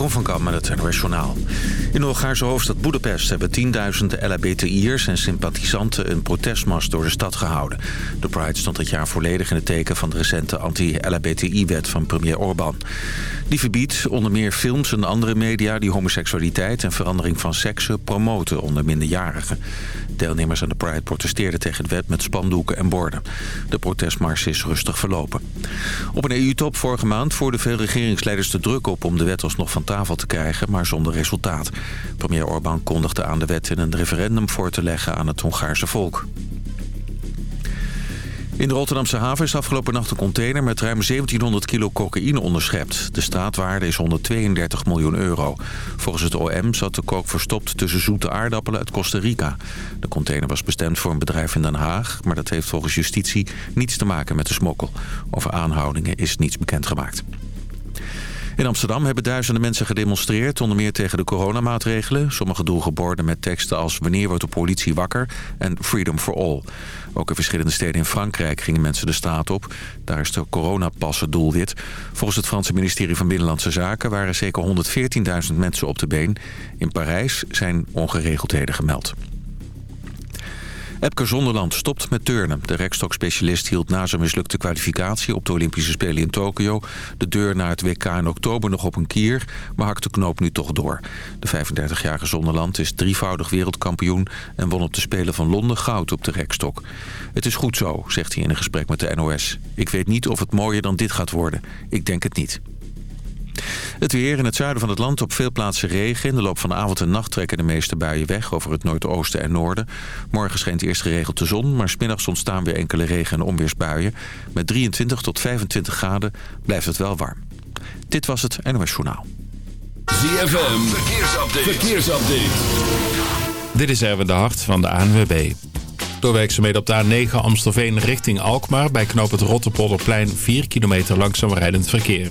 Jeroen van Kam met het. In de Hongaarse hoofdstad Budapest hebben tienduizenden LHBTI'ers en sympathisanten een protestmars door de stad gehouden. De Pride stond dit jaar volledig in het teken van de recente anti-LHBTI-wet van premier Orbán. Die verbiedt onder meer films en andere media die homoseksualiteit en verandering van seksen promoten onder minderjarigen. Deelnemers aan de Pride protesteerden tegen de wet met spandoeken en borden. De protestmars is rustig verlopen. Op een EU-top vorige maand voerden veel regeringsleiders de druk op om de wet alsnog van tafel te krijgen, maar zonder resultaat. Premier Orbán kondigde aan de wet in een referendum voor te leggen aan het Hongaarse volk. In de Rotterdamse haven is afgelopen nacht een container met ruim 1700 kilo cocaïne onderschept. De straatwaarde is 132 miljoen euro. Volgens het OM zat de kook verstopt tussen zoete aardappelen uit Costa Rica. De container was bestemd voor een bedrijf in Den Haag... maar dat heeft volgens justitie niets te maken met de smokkel. Over aanhoudingen is niets bekendgemaakt. In Amsterdam hebben duizenden mensen gedemonstreerd, onder meer tegen de coronamaatregelen. Sommige droegen borden met teksten als wanneer wordt de politie wakker en freedom for all. Ook in verschillende steden in Frankrijk gingen mensen de straat op. Daar is de coronapas het doelwit. Volgens het Franse ministerie van Binnenlandse Zaken waren zeker 114.000 mensen op de been. In Parijs zijn ongeregeldheden gemeld. Epke Zonderland stopt met turnen. De rekstokspecialist hield na zijn mislukte kwalificatie op de Olympische Spelen in Tokio... de deur naar het WK in oktober nog op een kier, maar hakt de knoop nu toch door. De 35-jarige Zonderland is drievoudig wereldkampioen... en won op de Spelen van Londen goud op de rekstok. Het is goed zo, zegt hij in een gesprek met de NOS. Ik weet niet of het mooier dan dit gaat worden. Ik denk het niet. Het weer in het zuiden van het land op veel plaatsen regen. In de loop van de avond en nacht trekken de meeste buien weg over het noordoosten en noorden. Morgen schijnt eerst geregeld de zon, maar smiddags ontstaan weer enkele regen- en onweersbuien. Met 23 tot 25 graden blijft het wel warm. Dit was het NOS Journaal. ZFM, verkeersupdate. verkeersupdate. Dit is Erwin de Hart van de ANWB. Door werkzaamheden op de A9 Amstelveen richting Alkmaar... bij knoop het Rotterpolderplein 4 kilometer langzaam rijdend verkeer.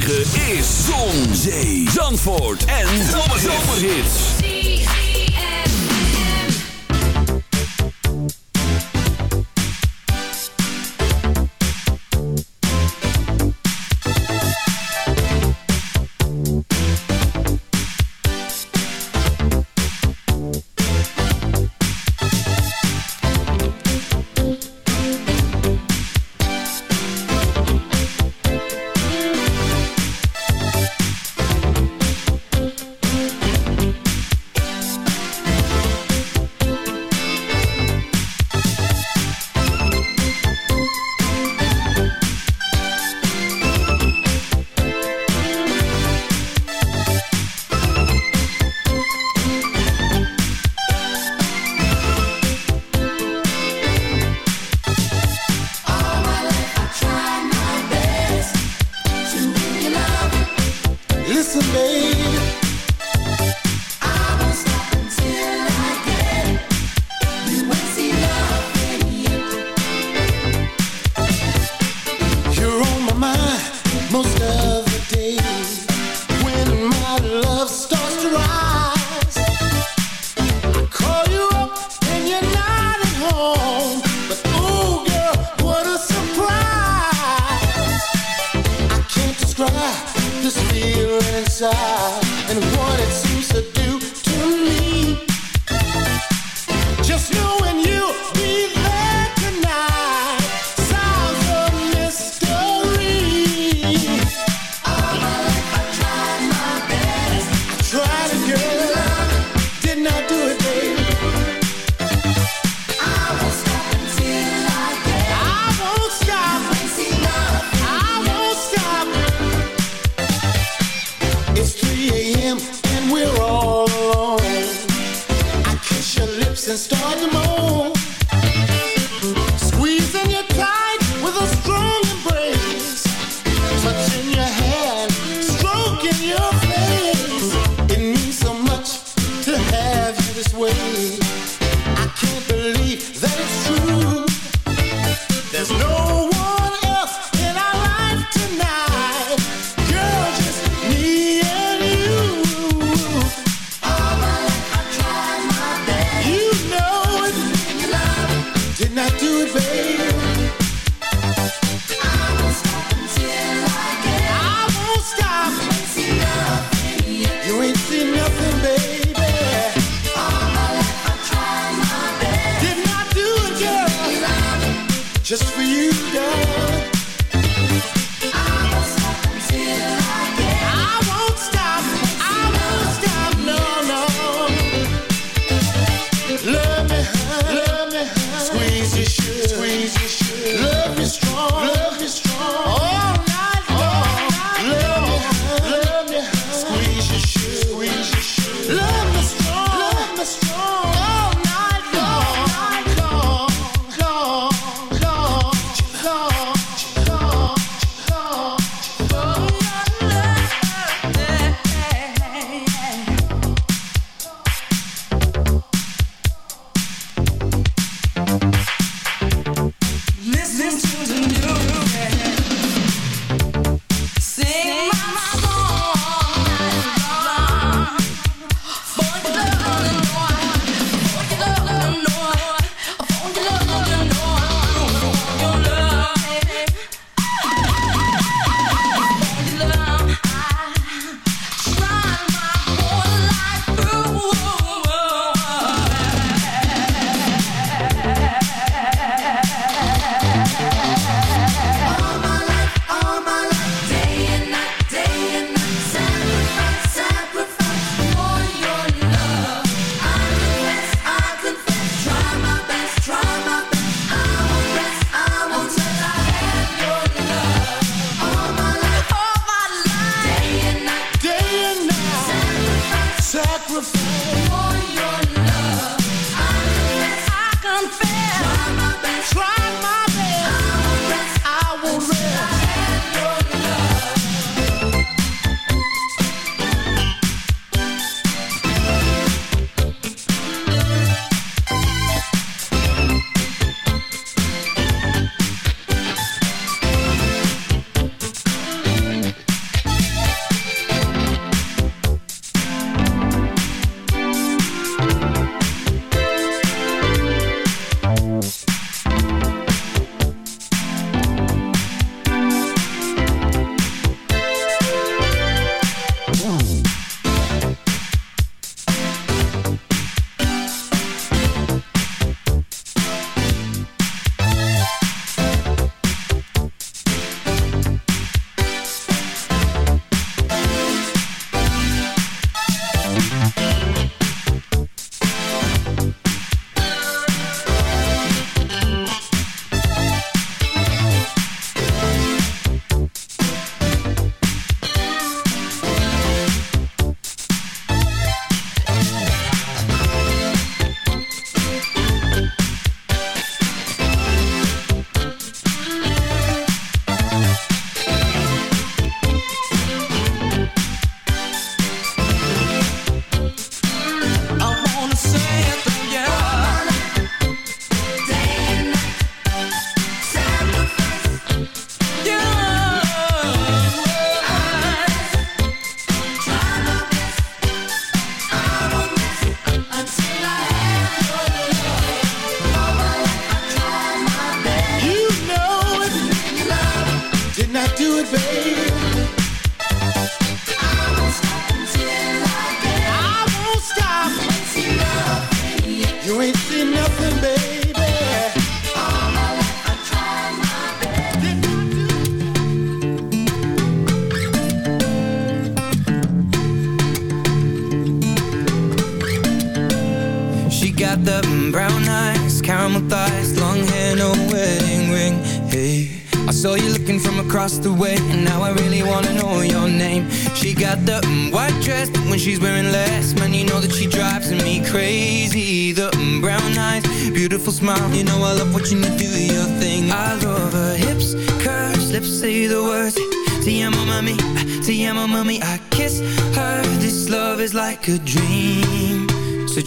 9.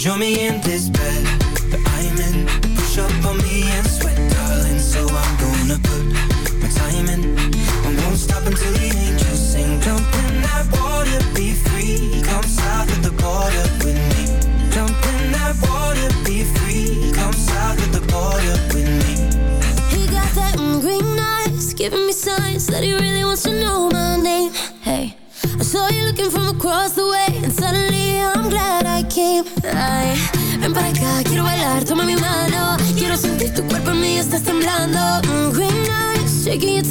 Join me in this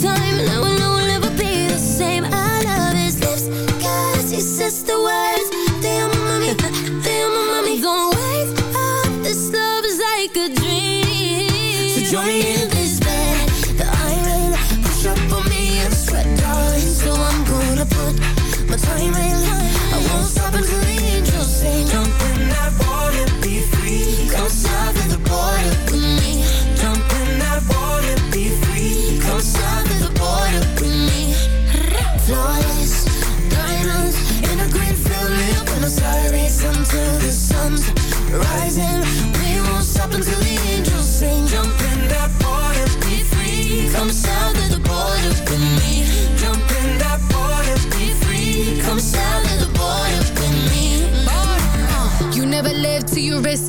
time, and I will never be the same. I love his he says the words.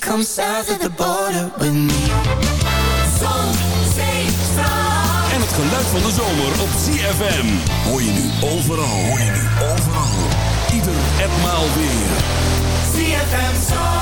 Come south of the border with me. Zon, zee, strand. En het geluid van de zomer op ZFM. Hoor je nu overal. Hoor je nu overal. Ieder en maal weer. ZFM Zandvoort.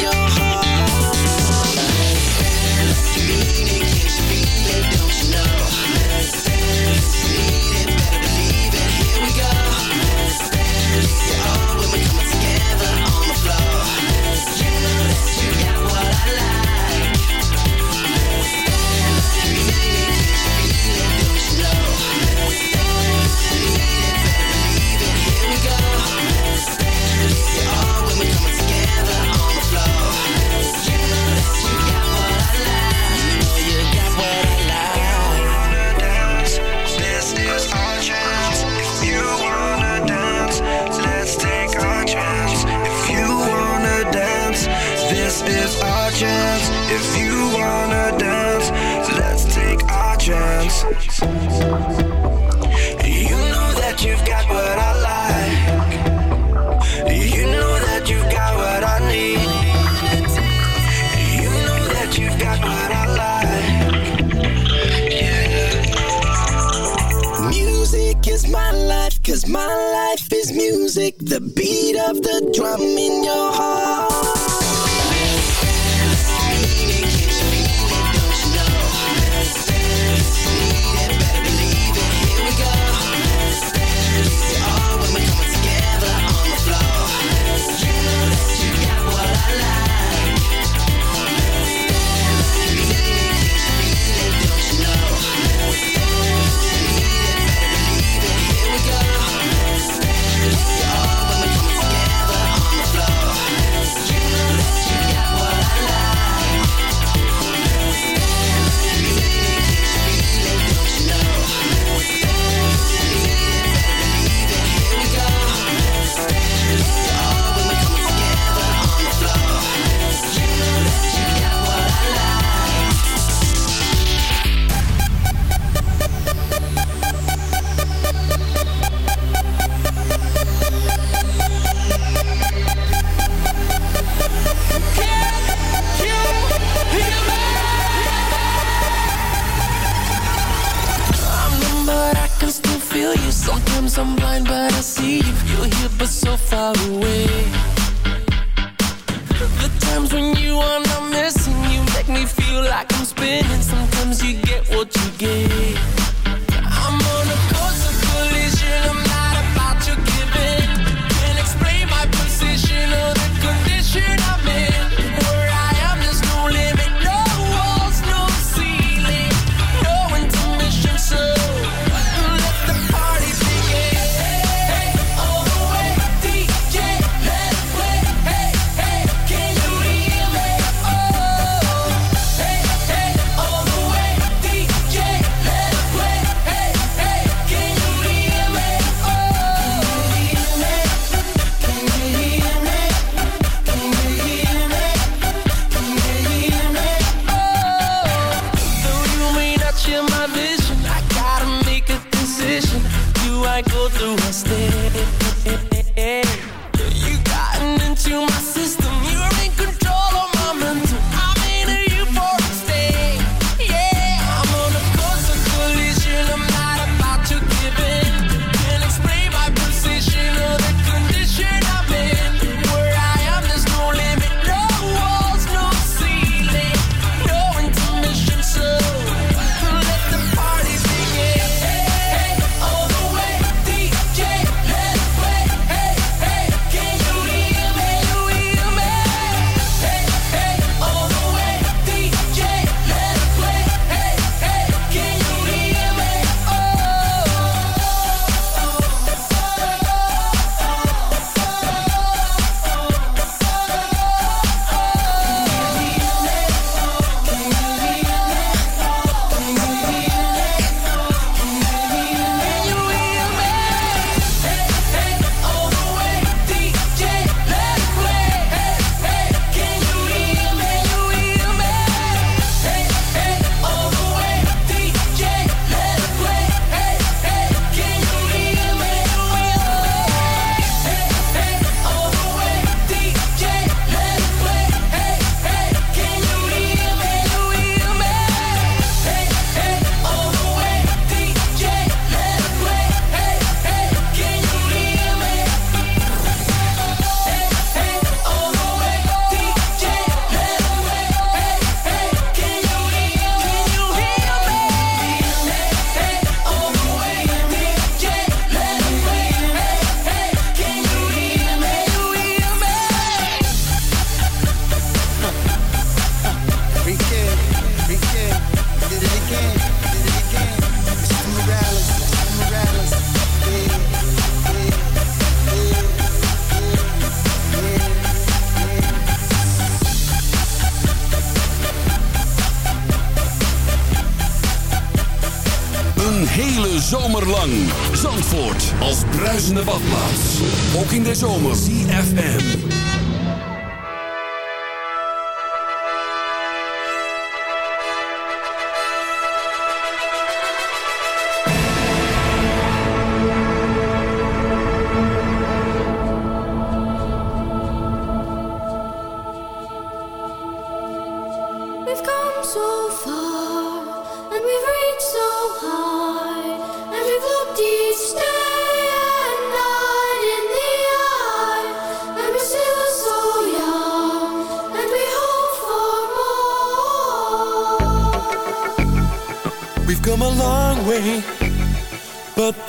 ZFM.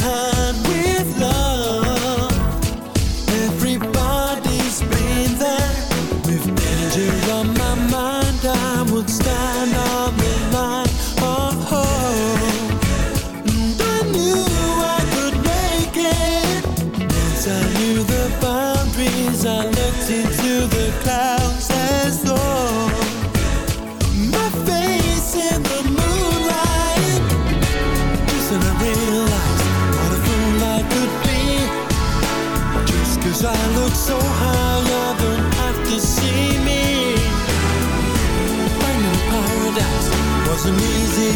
her.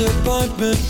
disappointment.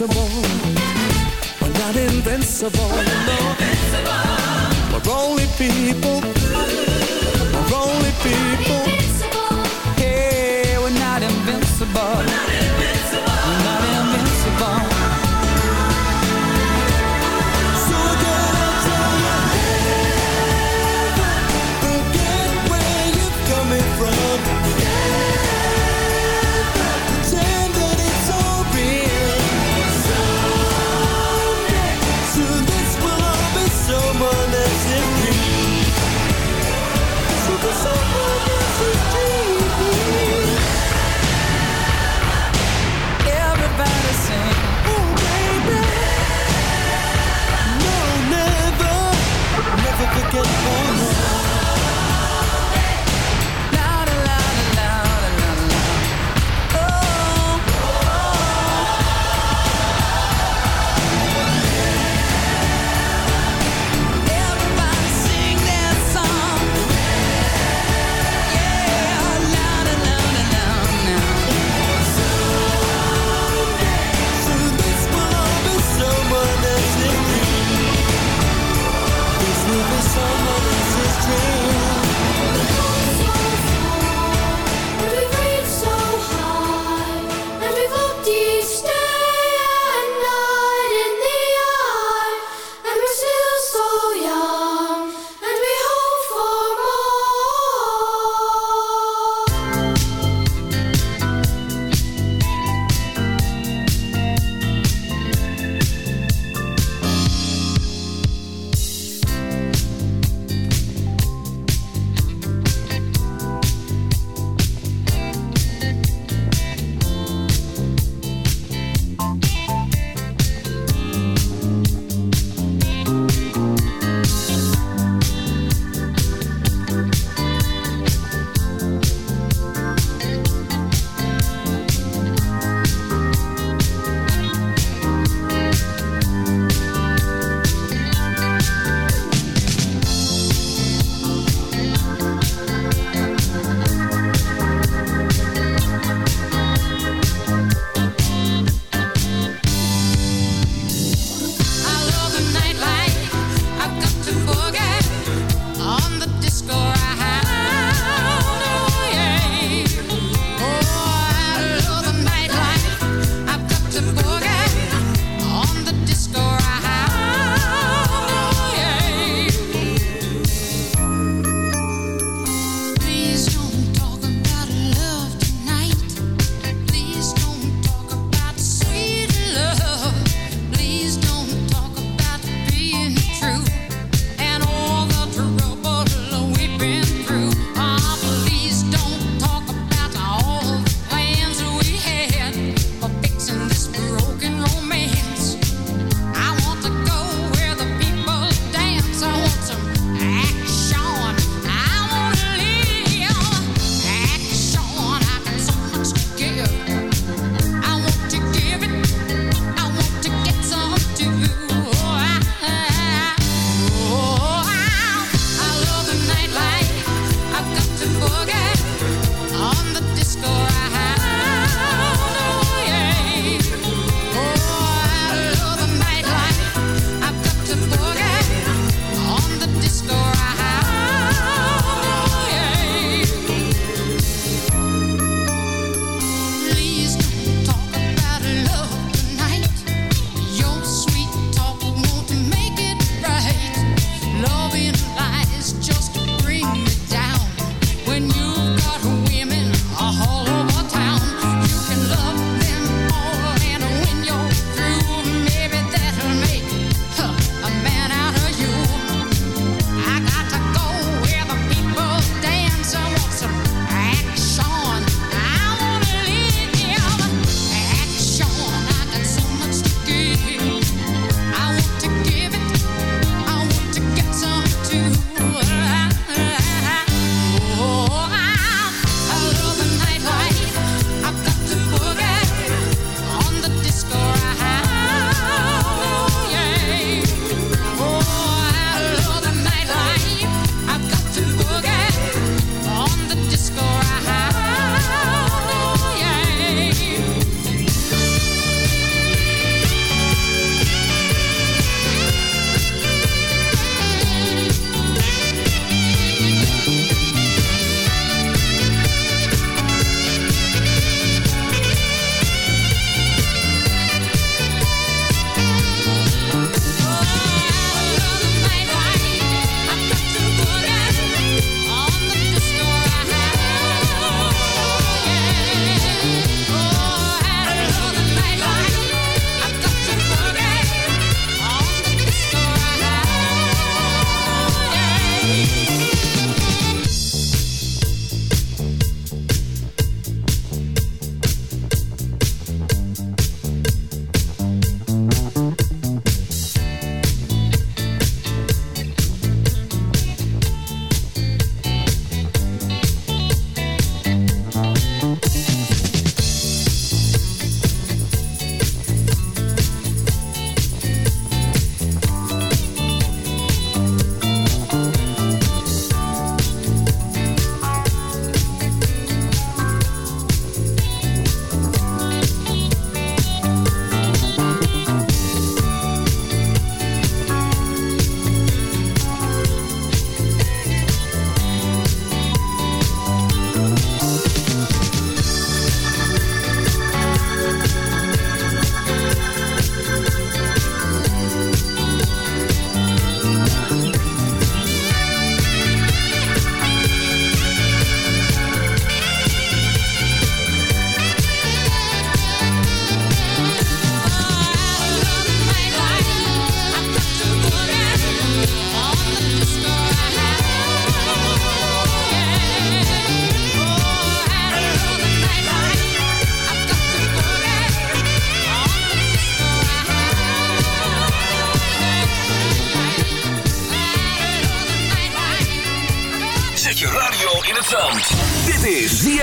invincible. We're not invincible. We're, not invincible. We're only people. We're only people.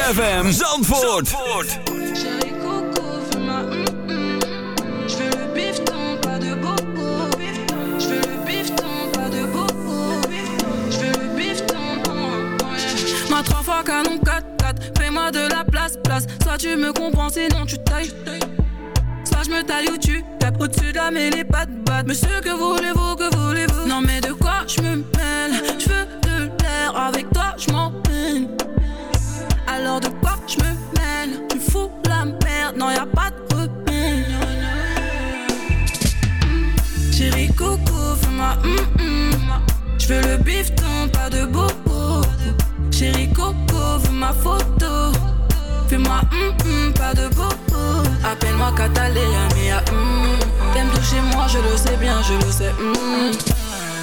ZFM Zandvoort. Chérie Coco, fais-moi hum hum. Je veux le bifton, pas de bobo. Je veux le bifton, pas de bobo. Je veux le bifton. ouais. Ma trois fois canon 4-4, fais-moi de la place, place. Soit tu me comprends, sinon tu tailles. Soit je me taille ou tu tapes au-dessus de la mêlée, pas de batte. Monsieur, que voulez-vous, que voulez-vous? Non, mais de quoi je me Hum hum. Je veux le bifton, pas de bobo. Chérie Coco, veux ma photo. Fais-moi hum, pas de bobo. Appelle-moi Catalina, mia hum. T'aimes toucher moi, je le sais bien, je le sais.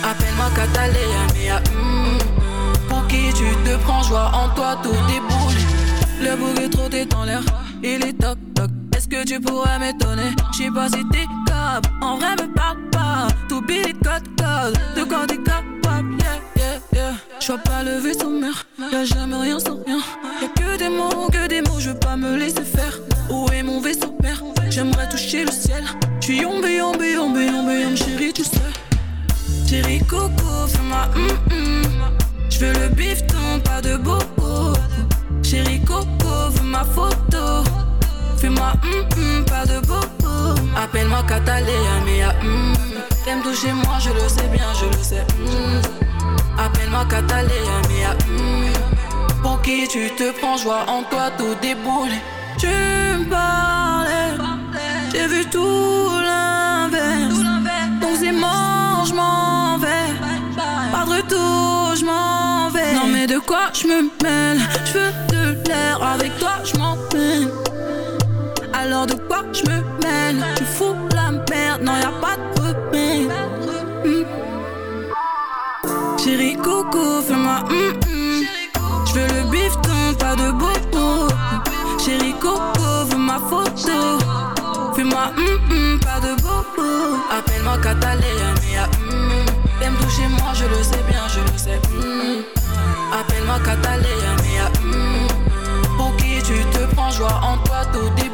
Appelle-moi Catalina, mia hum. Pour qui tu te prends, joie en toi, tout déboule. Le bouc est trop dans l'air, il est toc toc. Est-ce que tu pourrais m'étonner? J'sais pas si t'es en vrai me parle pas. Tout billet code code, de quoi t'es capable, yeah yeah yeah. J'vois pas le vaisseau mère, y'a jamais rien sans rien. Y'a que des mots, que des mots, je veux pas me laisser faire. Où est mon vaisseau mère? J'aimerais toucher le ciel. J'suis yombe, yombe, yombe, yombe, yombe, chérie, tu sais. Chérie Coco, fais-moi hum hum. J'veux le bifton, pas de bobo. Chérie Coco, veux ma photo. De bobo. Appelle-moi Catalina, mia hum. T'aimes toucher moi, je le sais bien, je le sais. Appelle-moi Catalina, mia hum. Pour qui tu te prends, joie en toi, tout déboule. Tu me parlais, j'ai vu tout l'inverse. Donc c'est mort, je m'en vais. Pas de retour, je m'en vais. Non mais de quoi je me mêle? Je veux de l'air, avec toi je m'en. De quoi je me mêle Tu fous la merde, non y a pas de repère. Hmm. Chérie Coco, fais-moi hum hum. Je veux le bifton, pas de bobo. Chérie Coco, veux ma photo. Fais-moi hum hum, pas de bobo. Appelle-moi Catalina, mia hum. T'aimes toucher moi, je le sais bien, je le sais. Appelle-moi Catalina, mia hum. Pour qui tu te prends, joie en toi, tout déboule.